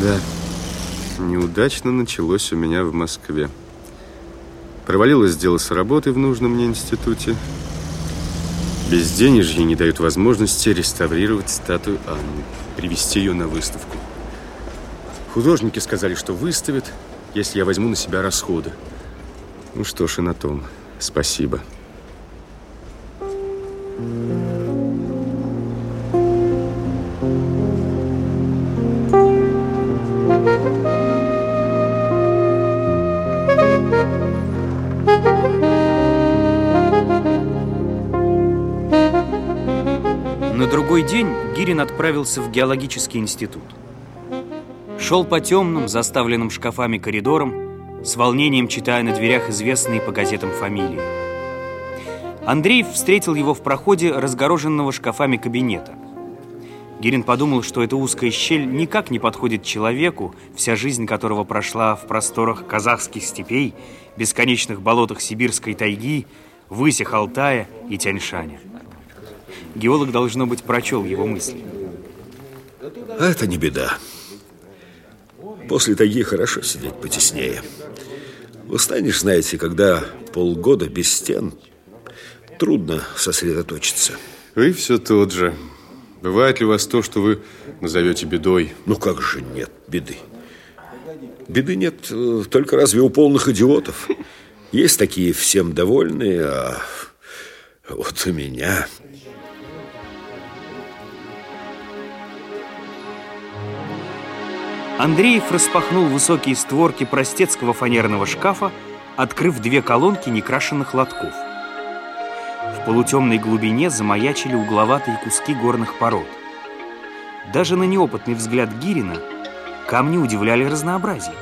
Да, неудачно началось у меня в Москве. Провалилось дело с работой в нужном мне институте. Безденежье не дают возможности реставрировать статую Анны, привести ее на выставку. Художники сказали, что выставят, если я возьму на себя расходы. Ну что ж, и на том. Спасибо. На другой день Гирин отправился в геологический институт. Шел по темным, заставленным шкафами коридорам, с волнением читая на дверях известные по газетам фамилии. Андреев встретил его в проходе разгороженного шкафами кабинета. Гирин подумал, что эта узкая щель никак не подходит человеку, вся жизнь которого прошла в просторах казахских степей, бесконечных болотах сибирской тайги, высях Алтая и Тяньшаня. Геолог, должно быть, прочел его мысли. Это не беда. После тайги хорошо сидеть потеснее. Устанешь, знаете, когда полгода без стен, трудно сосредоточиться. Вы все тот же. Бывает ли у вас то, что вы назовете бедой? Ну как же нет беды? Беды нет э, только разве у полных идиотов. Есть такие всем довольные, а вот у меня... Андреев распахнул высокие створки простецкого фанерного шкафа, открыв две колонки некрашенных лотков. В полутемной глубине замаячили угловатые куски горных пород. Даже на неопытный взгляд Гирина камни удивляли разнообразием.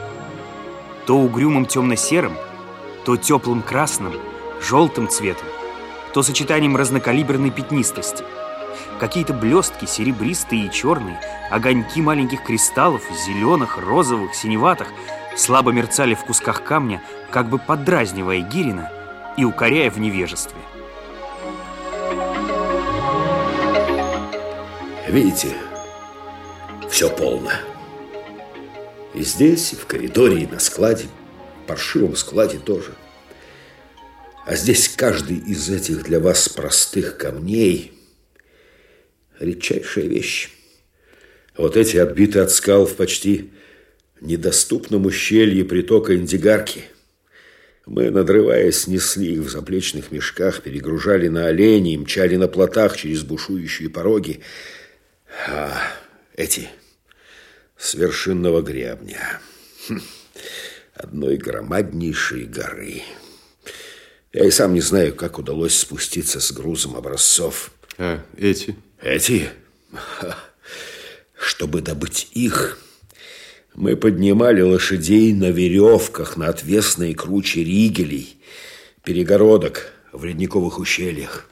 То угрюмым темно-серым, то теплым красным, желтым цветом, то сочетанием разнокалиберной пятнистости. Какие-то блестки, серебристые и черные, огоньки маленьких кристаллов, зеленых, розовых, синеватых, слабо мерцали в кусках камня, как бы подразнивая Гирина и укоряя в невежестве. Видите, все полно. И здесь, и в коридоре, и на складе, паршивом складе тоже. А здесь каждый из этих для вас простых камней редчайшая вещь. Вот эти отбиты от скал в почти недоступном ущелье притока Индигарки. Мы, надрываясь, несли их в заплечных мешках, перегружали на оленей, мчали на плотах через бушующие пороги. А эти с вершинного гребня, хм, одной громаднейшей горы. Я и сам не знаю, как удалось спуститься с грузом образцов. А эти? Эти? Чтобы добыть их, мы поднимали лошадей на веревках на отвесные круче ригелей, перегородок в ледниковых ущельях.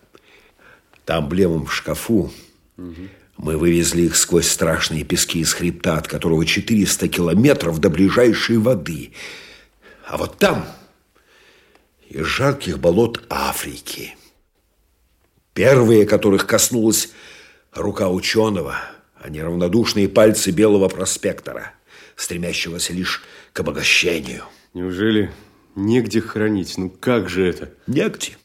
Там, блемом в шкафу, угу. Мы вывезли их сквозь страшные пески из хребта, от которого 400 километров до ближайшей воды. А вот там, из жарких болот Африки, первые, которых коснулась рука ученого, а не равнодушные пальцы белого проспектора, стремящегося лишь к обогащению. Неужели негде хранить? Ну как же это? Негде.